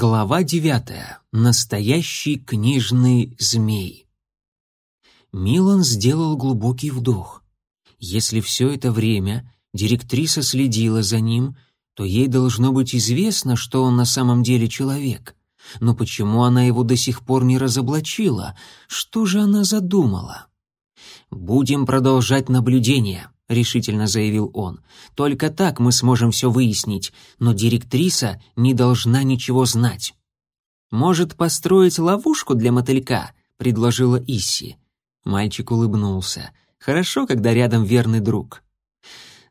Глава девятая. Настоящий книжный змей. Милан сделал глубокий вдох. Если все это время директриса следила за ним, то ей должно быть известно, что он на самом деле человек. Но почему она его до сих пор не разоблачила? Что же она задумала? «Будем продолжать наблюдение», — решительно заявил он. «Только так мы сможем все выяснить, но директриса не должна ничего знать». «Может, построить ловушку для мотылька?» — предложила Исси. Мальчик улыбнулся. «Хорошо, когда рядом верный друг».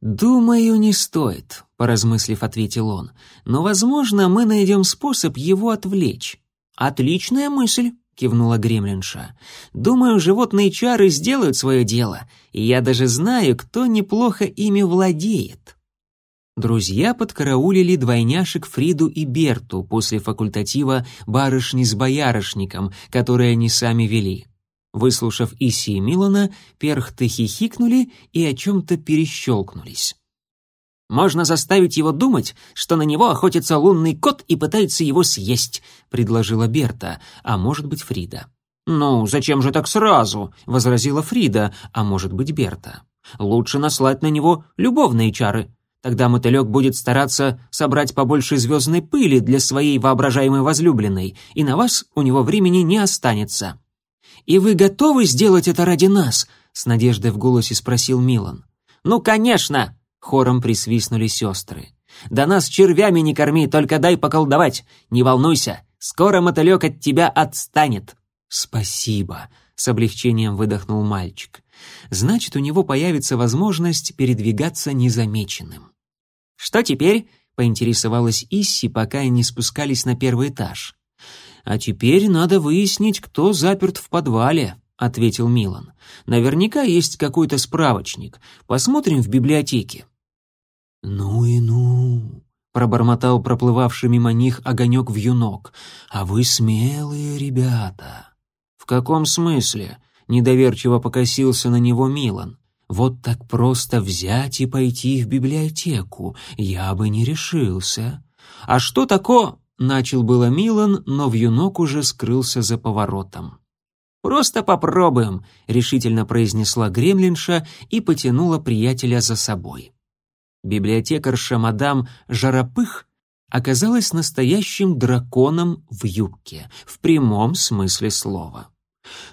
«Думаю, не стоит», — поразмыслив, ответил он. «Но, возможно, мы найдем способ его отвлечь». «Отличная мысль», — кивнула гремлинша. «Думаю, животные чары сделают свое дело, и я даже знаю, кто неплохо ими владеет». Друзья подкараулили двойняшек Фриду и Берту после факультатива «Барышни с боярышником», который они сами вели. Выслушав Иси и Милана, перхты хихикнули и о чем-то перещелкнулись. «Можно заставить его думать, что на него охотится лунный кот и пытается его съесть», — предложила Берта, а может быть Фрида. «Ну, зачем же так сразу?» — возразила Фрида, а может быть Берта. «Лучше наслать на него любовные чары. Тогда мотылек будет стараться собрать побольше звездной пыли для своей воображаемой возлюбленной, и на вас у него времени не останется». «И вы готовы сделать это ради нас?» — с надеждой в голосе спросил Милан. «Ну, конечно!» Хором присвистнули сестры. «Да нас червями не корми, только дай поколдовать. Не волнуйся, скоро мотылек от тебя отстанет». «Спасибо», — с облегчением выдохнул мальчик. «Значит, у него появится возможность передвигаться незамеченным». «Что теперь?» — поинтересовалась Исси, пока они спускались на первый этаж. «А теперь надо выяснить, кто заперт в подвале», — ответил Милан. «Наверняка есть какой-то справочник. Посмотрим в библиотеке». «Ну и ну!» — пробормотал проплывавший мимо них огонек в юнок. «А вы смелые ребята!» «В каком смысле?» — недоверчиво покосился на него Милан. «Вот так просто взять и пойти в библиотеку я бы не решился». «А что такое?» — начал было Милан, но в юнок уже скрылся за поворотом. «Просто попробуем», — решительно произнесла гремлинша и потянула приятеля за собой. Библиотекарша мадам Жаропых оказалась настоящим драконом в юбке, в прямом смысле слова.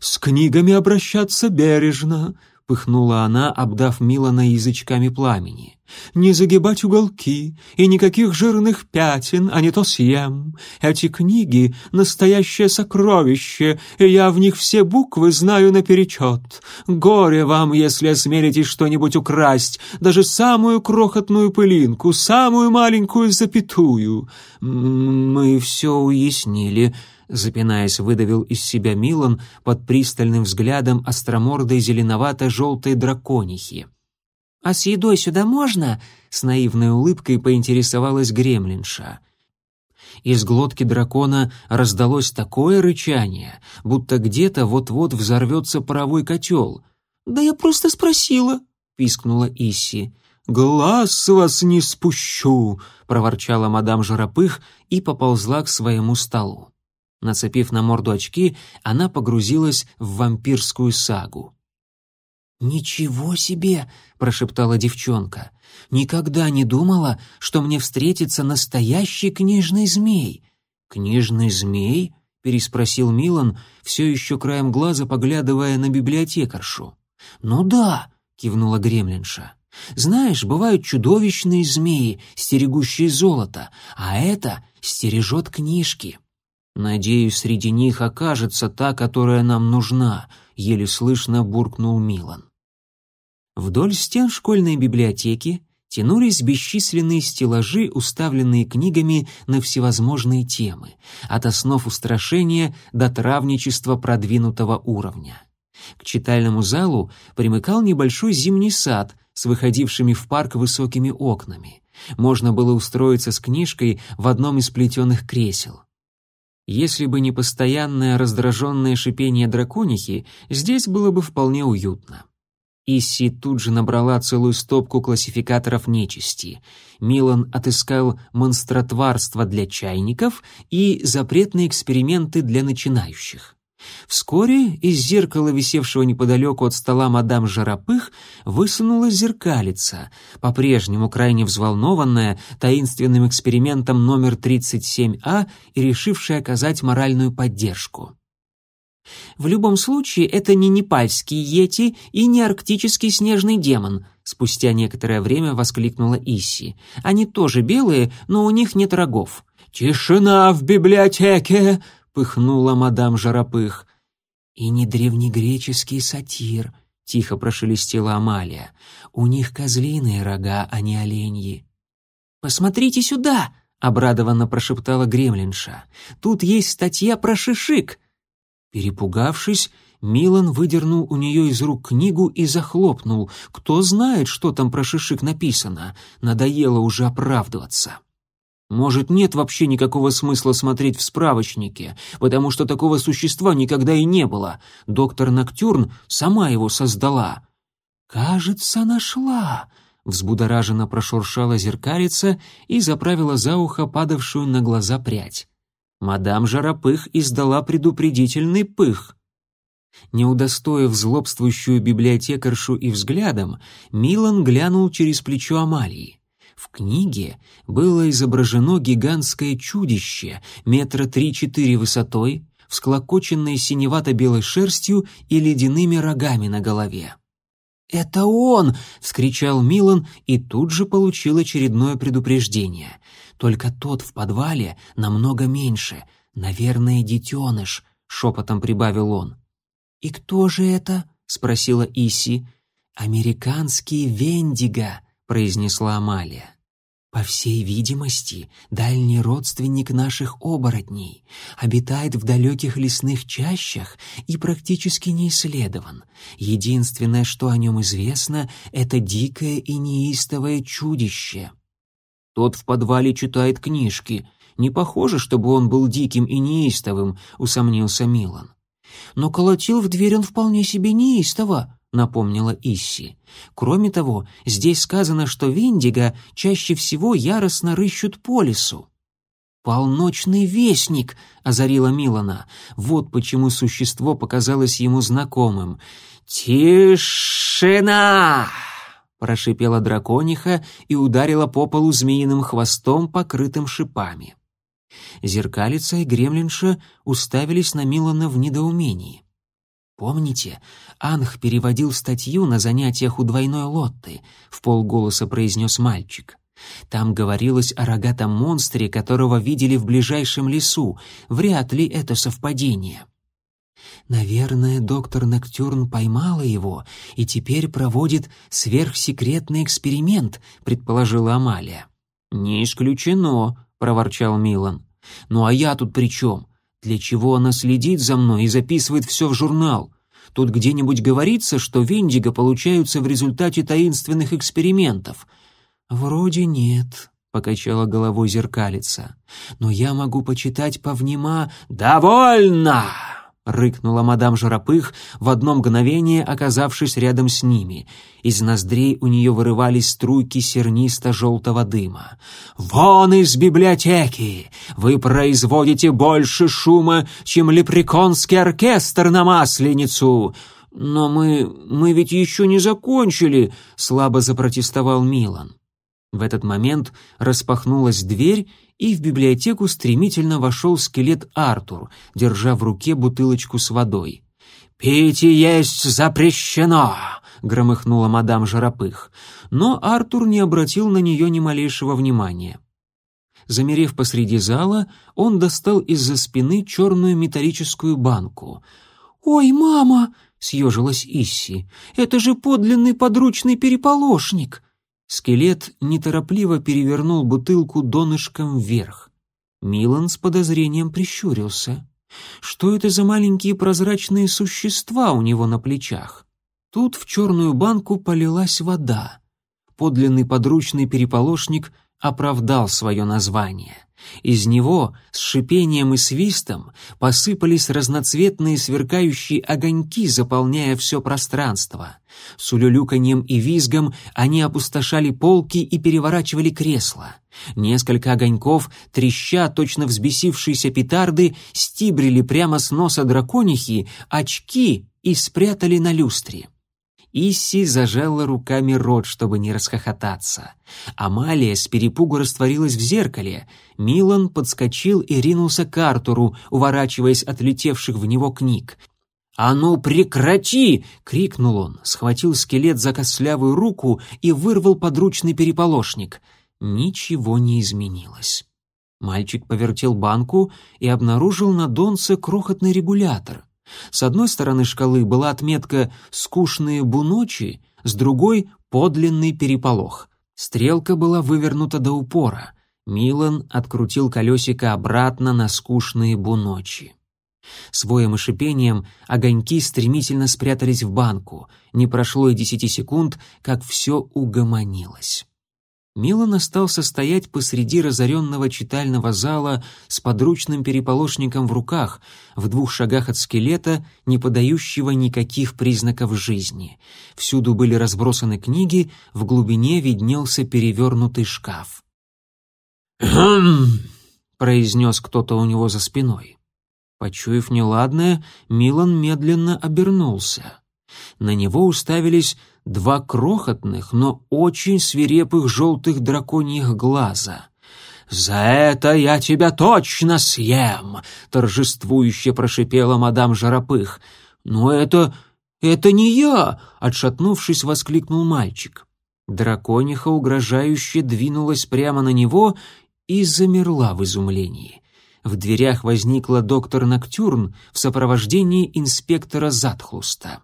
«С книгами обращаться бережно», пыхнула она, обдав Милана язычками пламени. «Не загибать уголки и никаких жирных пятен, а не то съем. Эти книги — настоящее сокровище, и я в них все буквы знаю наперечет. Горе вам, если осмелитесь что-нибудь украсть, даже самую крохотную пылинку, самую маленькую запятую. Мы все уяснили», запинаясь, выдавил из себя Милан под пристальным взглядом остромордой зеленовато-желтой драконихи. «А с едой сюда можно?» — с наивной улыбкой поинтересовалась гремлинша. Из глотки дракона раздалось такое рычание, будто где-то вот-вот взорвется паровой котел. «Да я просто спросила», — пискнула Исси. «Глаз с вас не спущу!» — проворчала мадам Жаропых и поползла к своему столу. Нацепив на морду очки, она погрузилась в вампирскую сагу. «Ничего себе!» — прошептала девчонка. «Никогда не думала, что мне встретится настоящий книжный змей». «Книжный змей?» — переспросил Милан, все еще краем глаза поглядывая на библиотекаршу. «Ну да», — кивнула гремлинша. «Знаешь, бывают чудовищные змеи, стерегущие золото, а это стережет книжки». «Надеюсь, среди них окажется та, которая нам нужна», — еле слышно буркнул Милан. Вдоль стен школьной библиотеки тянулись бесчисленные стеллажи, уставленные книгами на всевозможные темы, от основ устрашения до травничества продвинутого уровня. К читальному залу примыкал небольшой зимний сад с выходившими в парк высокими окнами. Можно было устроиться с книжкой в одном из плетеных кресел. Если бы не постоянное раздраженное шипение драконихи, здесь было бы вполне уютно. Исси тут же набрала целую стопку классификаторов нечисти. Милан отыскал монстротварство для чайников и запретные эксперименты для начинающих. Вскоре из зеркала, висевшего неподалеку от стола мадам Жаропых, высунулась зеркалица, по-прежнему крайне взволнованная таинственным экспериментом номер 37А и решившая оказать моральную поддержку. В любом случае, это не непальский йети и не арктический снежный демон, спустя некоторое время воскликнула Исси. Они тоже белые, но у них нет рогов. Тишина в библиотеке, пыхнула мадам Жаропых. И не древнегреческий сатир, тихо прошелестела Амалия. У них козлиные рога, а не оленьи. Посмотрите сюда, обрадованно прошептала Гремлинша. Тут есть статья про шишик. Перепугавшись, Милан выдернул у нее из рук книгу и захлопнул. Кто знает, что там про шишик написано? Надоело уже оправдываться. Может, нет вообще никакого смысла смотреть в справочнике, потому что такого существа никогда и не было. Доктор Ноктюрн сама его создала. «Кажется, нашла», — взбудораженно прошуршала зеркалица и заправила за ухо падавшую на глаза прядь. Мадам Жаропых издала предупредительный пых. Не удостоив злобствующую библиотекаршу и взглядом, Милан глянул через плечо Амалии. В книге было изображено гигантское чудище метра три-четыре высотой, всклокоченное синевато-белой шерстью и ледяными рогами на голове. «Это он!» — вскричал Милан и тут же получил очередное предупреждение. «Только тот в подвале намного меньше. Наверное, детеныш», — шепотом прибавил он. «И кто же это?» — спросила Иси. «Американский Вендиго», — произнесла Амалия. По всей видимости, дальний родственник наших оборотней, обитает в далеких лесных чащах и практически не исследован. Единственное, что о нем известно, это дикое и неистовое чудище. Тот в подвале читает книжки. Не похоже, чтобы он был диким и неистовым, усомнился Милан. Но колотил в дверь он вполне себе неистово, — напомнила Исси. «Кроме того, здесь сказано, что Виндиго чаще всего яростно рыщут по лесу». «Полночный вестник!» — озарила Милана. Вот почему существо показалось ему знакомым. «Тишина!» — прошипела дракониха и ударила по полу змеиным хвостом, покрытым шипами. Зеркалица и гремлинша уставились на Милана в недоумении. «Помните, Анх переводил статью на занятиях у двойной лотты», — в полголоса произнес мальчик. «Там говорилось о рогатом монстре, которого видели в ближайшем лесу. Вряд ли это совпадение». «Наверное, доктор Ноктюрн поймала его и теперь проводит сверхсекретный эксперимент», — предположила Амалия. «Не исключено», — проворчал Милан. «Ну а я тут при чем? Для чего она следит за мной и записывает все в журнал? Тут где-нибудь говорится, что вендиго получаются в результате таинственных экспериментов. Вроде нет, покачала головой зеркалица. Но я могу почитать повнима. Довольно! — рыкнула мадам Жаропых, в одно мгновение оказавшись рядом с ними. Из ноздрей у нее вырывались струйки сернисто-желтого дыма. «Вон из библиотеки! Вы производите больше шума, чем лепреконский оркестр на Масленицу!» «Но мы... мы ведь еще не закончили!» — слабо запротестовал Милан. В этот момент распахнулась дверь, и в библиотеку стремительно вошел скелет Артур, держа в руке бутылочку с водой. «Пить и есть запрещено!» — громыхнула мадам Жаропых. Но Артур не обратил на нее ни малейшего внимания. Замерев посреди зала, он достал из-за спины черную металлическую банку. «Ой, мама!» — съежилась Исси. «Это же подлинный подручный переполошник!» Скелет неторопливо перевернул бутылку донышком вверх. Милан с подозрением прищурился. Что это за маленькие прозрачные существа у него на плечах? Тут в черную банку полилась вода. Подлинный подручный переполошник оправдал свое название. Из него с шипением и свистом посыпались разноцветные сверкающие огоньки, заполняя все пространство. С улюлюканьем и визгом они опустошали полки и переворачивали кресла. Несколько огоньков, треща точно взбесившиеся петарды, стибрили прямо с носа драконихи очки и спрятали на люстре. Исси зажала руками рот, чтобы не расхохотаться. Амалия с перепугу растворилась в зеркале. Милан подскочил и ринулся к Артуру, уворачиваясь от летевших в него книг. «А ну прекрати!» — крикнул он, схватил скелет за костлявую руку и вырвал подручный переполошник. Ничего не изменилось. Мальчик повертел банку и обнаружил на донце крохотный регулятор — с одной стороны шкалы была отметка «скучные буночи», с другой — подлинный переполох. Стрелка была вывернута до упора. Милан открутил колесико обратно на скучные буночи. С воем и шипением огоньки стремительно спрятались в банку. Не прошло и десяти секунд, как все угомонилось. Милан остался стоять посреди разоренного читального зала с подручным переполошником в руках, в двух шагах от скелета, не подающего никаких признаков жизни. Всюду были разбросаны книги, в глубине виднелся перевернутый шкаф. «Хм!» — произнес кто-то у него за спиной. Почуяв неладное, Милан медленно обернулся. На него уставились два крохотных, но очень свирепых желтых драконьих глаза. «За это я тебя точно съем!» — торжествующе прошипела мадам Жаропых. «Но это... это не я!» — отшатнувшись, воскликнул мальчик. Дракониха угрожающе двинулась прямо на него и замерла в изумлении. В дверях возникла доктор Ноктюрн в сопровождении инспектора Затхлуста.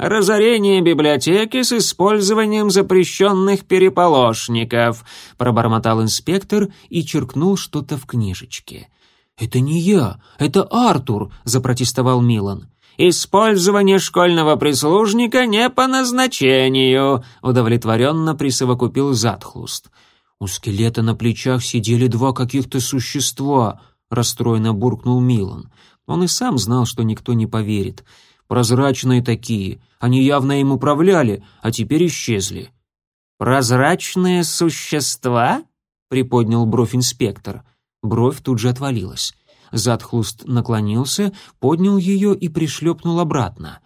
«Разорение библиотеки с использованием запрещенных переполошников», пробормотал инспектор и черкнул что-то в книжечке. «Это не я, это Артур», — запротестовал Милан. «Использование школьного прислужника не по назначению», — удовлетворенно присовокупил Затхлуст. «У скелета на плечах сидели два каких-то существа», — расстроенно буркнул Милан. Он и сам знал, что никто не поверит. Прозрачные такие. Они явно им управляли, а теперь исчезли. «Прозрачные существа?» — приподнял бровь инспектор. Бровь тут же отвалилась. Задхлуст наклонился, поднял ее и пришлепнул обратно.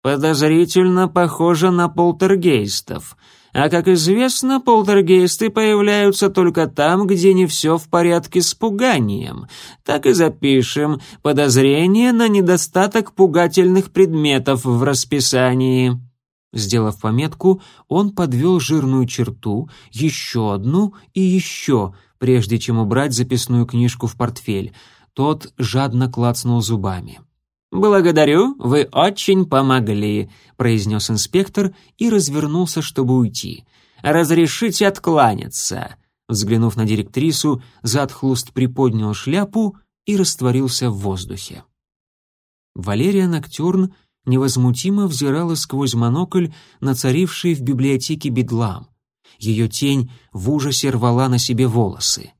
«Подозрительно похоже на полтергейстов. А как известно, полтергейсты появляются только там, где не все в порядке с пуганием. Так и запишем подозрение на недостаток пугательных предметов в расписании. Сделав пометку, он подвел жирную черту, еще одну и еще, прежде чем убрать записную книжку в портфель. Тот жадно клацнул зубами. «Благодарю, вы очень помогли», — произнес инспектор и развернулся, чтобы уйти. «Разрешите откланяться». Взглянув на директрису, Затхлуст приподнял шляпу и растворился в воздухе. Валерия Ноктюрн невозмутимо взирала сквозь монокль на царивший в библиотеке бедлам. Ее тень в ужасе рвала на себе волосы.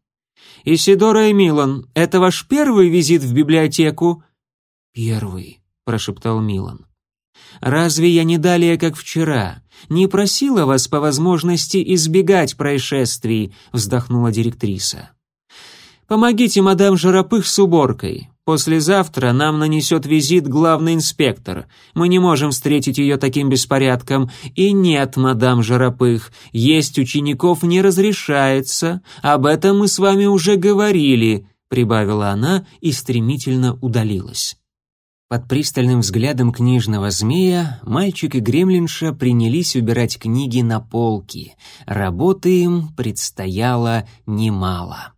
«Исидора и Милан, это ваш первый визит в библиотеку?» «Первый», — прошептал Милан. «Разве я не далее, как вчера, не просила вас по возможности избегать происшествий?» — вздохнула директриса. «Помогите мадам Жаропых с уборкой. Послезавтра нам нанесет визит главный инспектор. Мы не можем встретить ее таким беспорядком. И нет, мадам Жаропых, есть учеников не разрешается. Об этом мы с вами уже говорили», — прибавила она и стремительно удалилась. Под пристальным взглядом книжного змея мальчик и гремлинша принялись убирать книги на полки. Работы им предстояло немало.